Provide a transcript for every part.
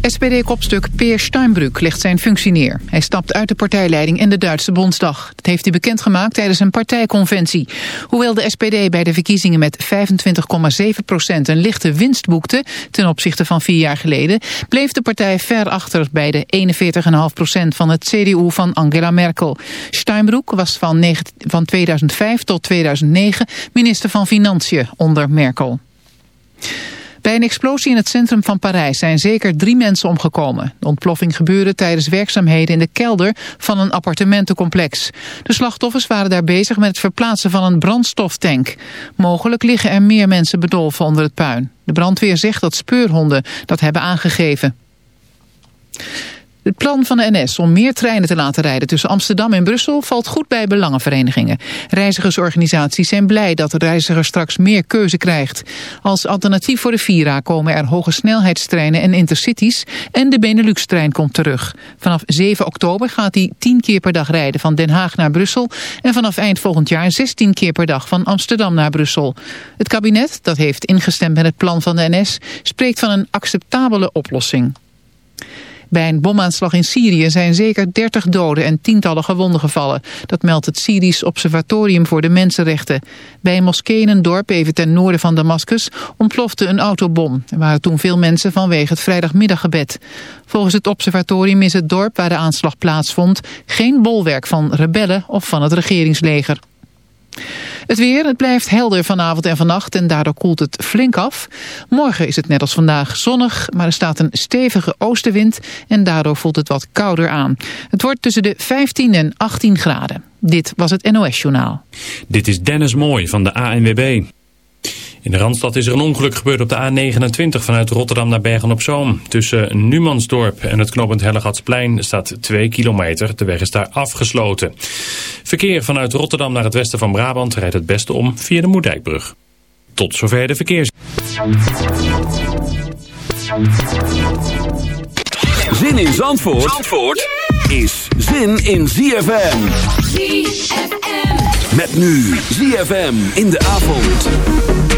SPD-kopstuk Peer Steinbrück legt zijn functie neer. Hij stapt uit de partijleiding en de Duitse Bondsdag. Dat heeft hij bekendgemaakt tijdens een partijconventie. Hoewel de SPD bij de verkiezingen met 25,7 procent een lichte winst boekte... ten opzichte van vier jaar geleden... bleef de partij ver achter bij de 41,5 procent van het CDU van Angela Merkel. Steinbrück was van, van 2005 tot 2009 minister van Financiën onder Merkel. Bij een explosie in het centrum van Parijs zijn zeker drie mensen omgekomen. De ontploffing gebeurde tijdens werkzaamheden in de kelder van een appartementencomplex. De slachtoffers waren daar bezig met het verplaatsen van een brandstoftank. Mogelijk liggen er meer mensen bedolven onder het puin. De brandweer zegt dat speurhonden dat hebben aangegeven. Het plan van de NS om meer treinen te laten rijden tussen Amsterdam en Brussel valt goed bij belangenverenigingen. Reizigersorganisaties zijn blij dat de reiziger straks meer keuze krijgt. Als alternatief voor de Vira komen er hoge snelheidstreinen en intercities en de Benelux-trein komt terug. Vanaf 7 oktober gaat hij 10 keer per dag rijden van Den Haag naar Brussel en vanaf eind volgend jaar 16 keer per dag van Amsterdam naar Brussel. Het kabinet, dat heeft ingestemd met het plan van de NS, spreekt van een acceptabele oplossing. Bij een bomaanslag in Syrië zijn zeker 30 doden en tientallen gewonden gevallen. Dat meldt het Syrisch Observatorium voor de Mensenrechten. Bij een moskee in een dorp even ten noorden van Damascus ontplofte een autobom. Er waren toen veel mensen vanwege het vrijdagmiddaggebed. Volgens het observatorium is het dorp waar de aanslag plaatsvond geen bolwerk van rebellen of van het regeringsleger. Het weer, het blijft helder vanavond en vannacht en daardoor koelt het flink af. Morgen is het net als vandaag zonnig, maar er staat een stevige oostenwind en daardoor voelt het wat kouder aan. Het wordt tussen de 15 en 18 graden. Dit was het NOS Journaal. Dit is Dennis Mooi van de ANWB. In de Randstad is er een ongeluk gebeurd op de A29 vanuit Rotterdam naar Bergen-op-Zoom. Tussen Numansdorp en het knooppunt Hellegatsplein staat 2 kilometer. De weg is daar afgesloten. Verkeer vanuit Rotterdam naar het westen van Brabant rijdt het beste om via de Moerdijkbrug. Tot zover de verkeers. Zin in Zandvoort, Zandvoort is zin in ZFM. ZFM. Met nu ZFM in de avond.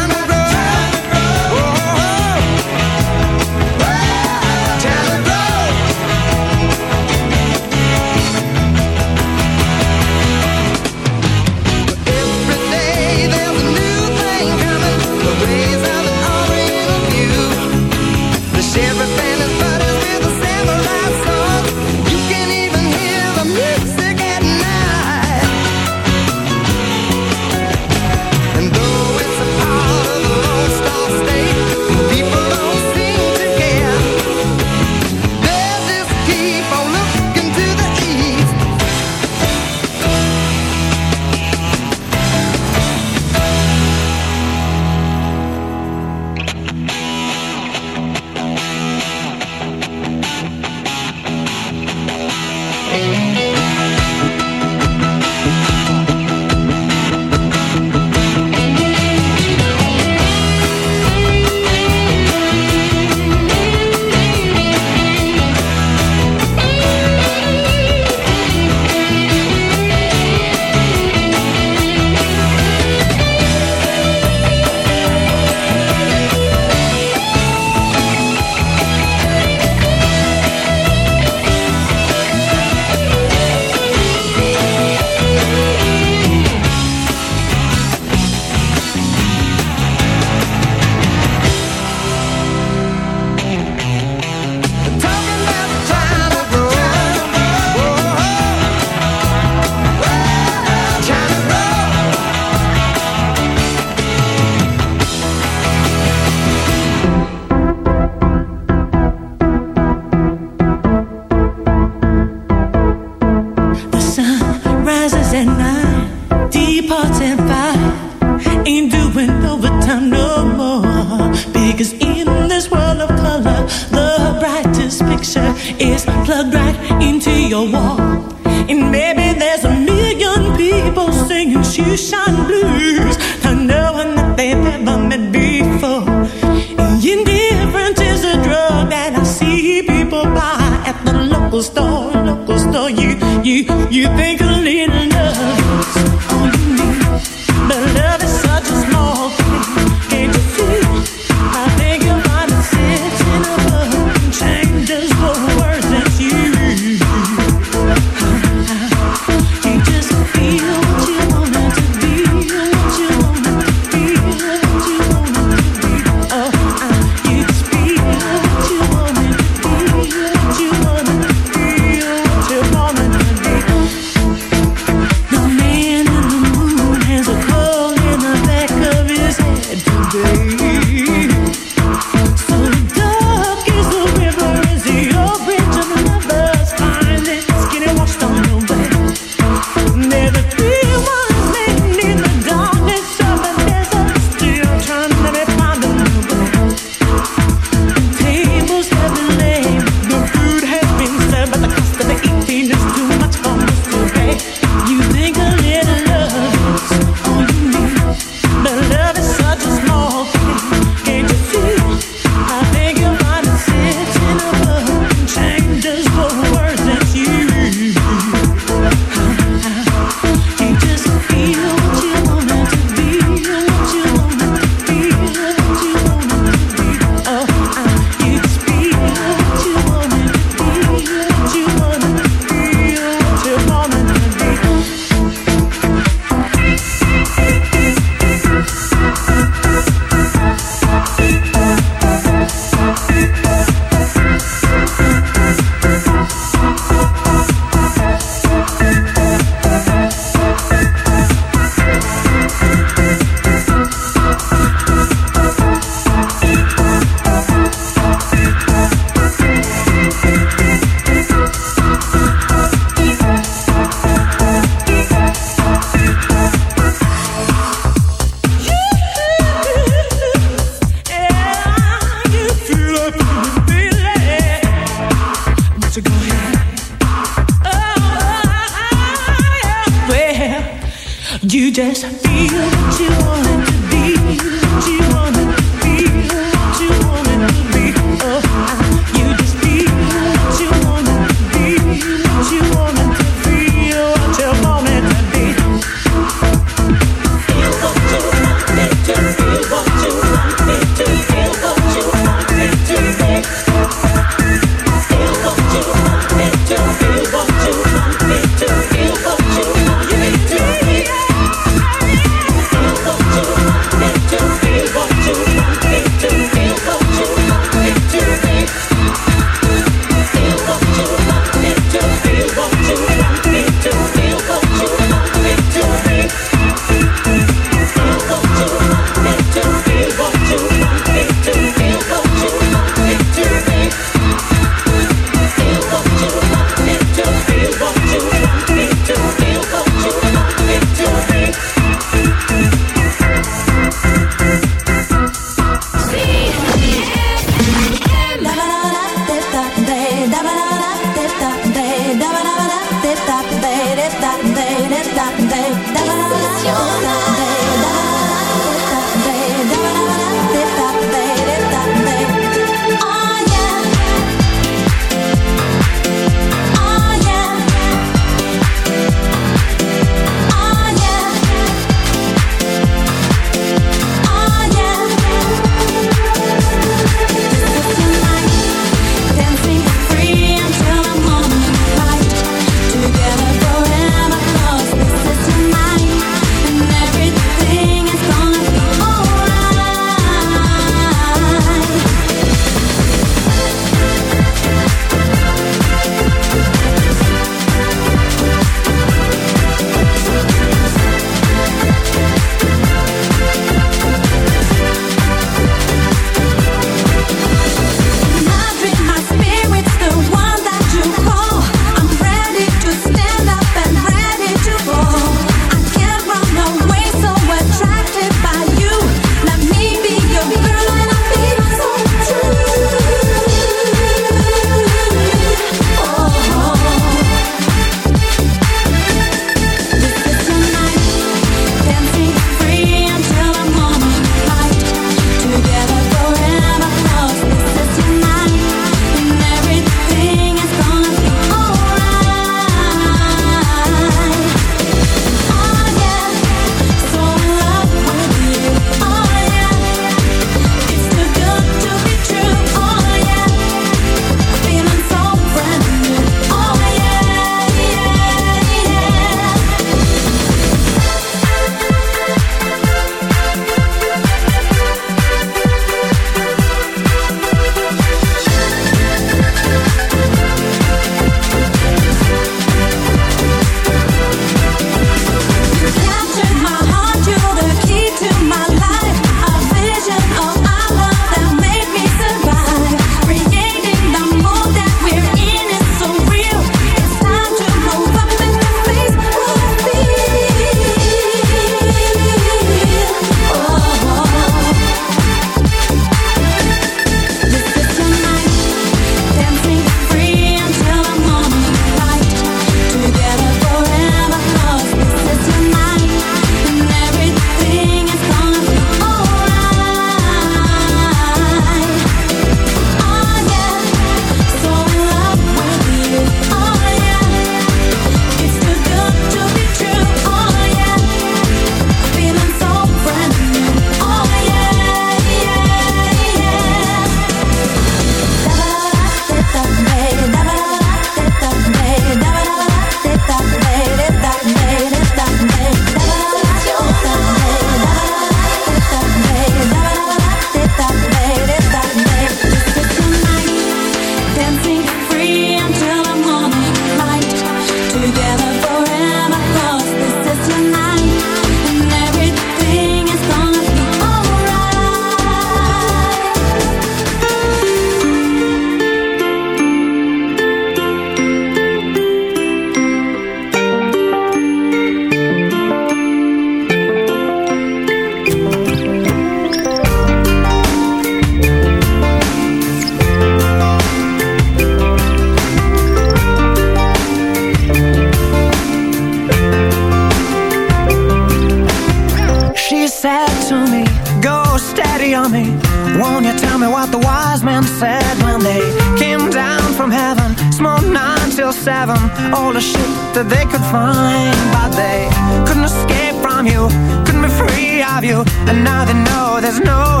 And now they know there's no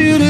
to do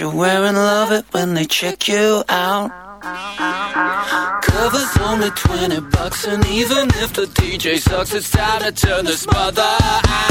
you're wearing, love it when they check you out. Covers only 20 bucks, and even if the DJ sucks, it's time to turn this mother out.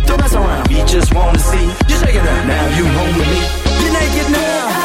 don't mess around. We just wanna see you shaking up. Now you home with me. You're naked now.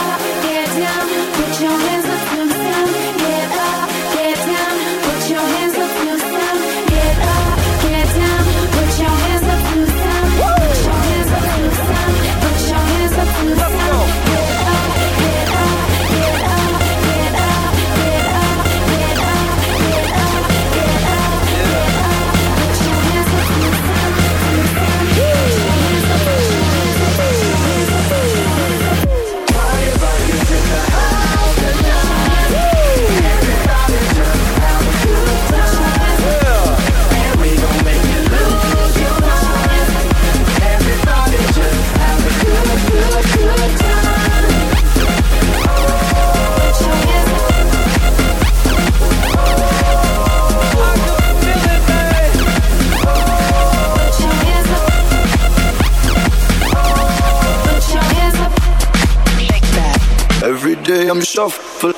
way I'm shuffling.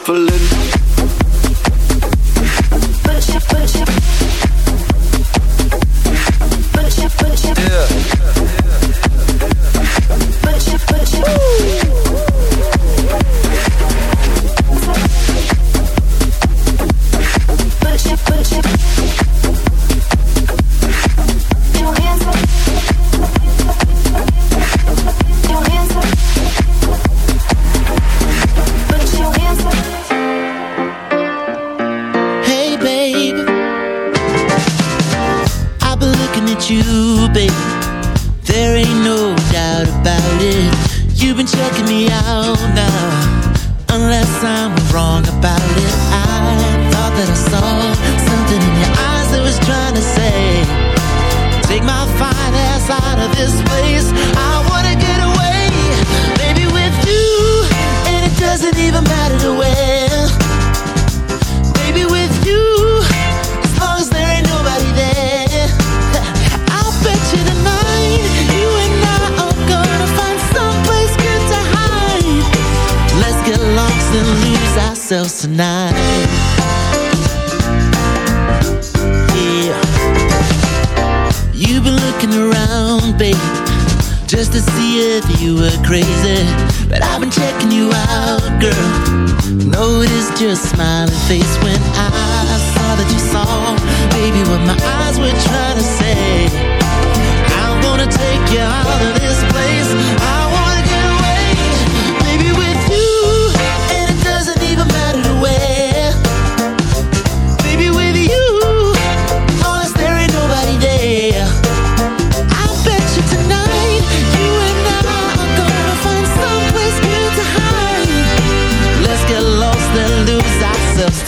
Yeah. This.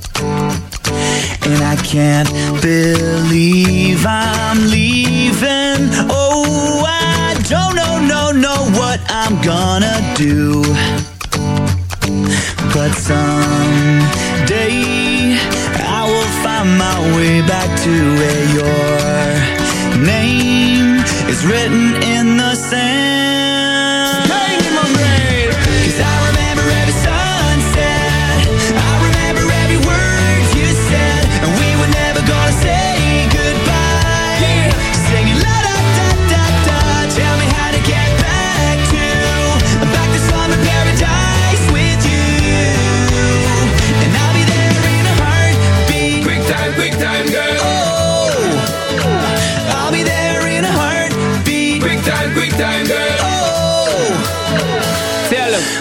and I can't believe I'm leaving. Oh, I don't know, no, no, what I'm gonna do. But someday I will find my way back to where your name is written in the sand.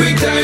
every day.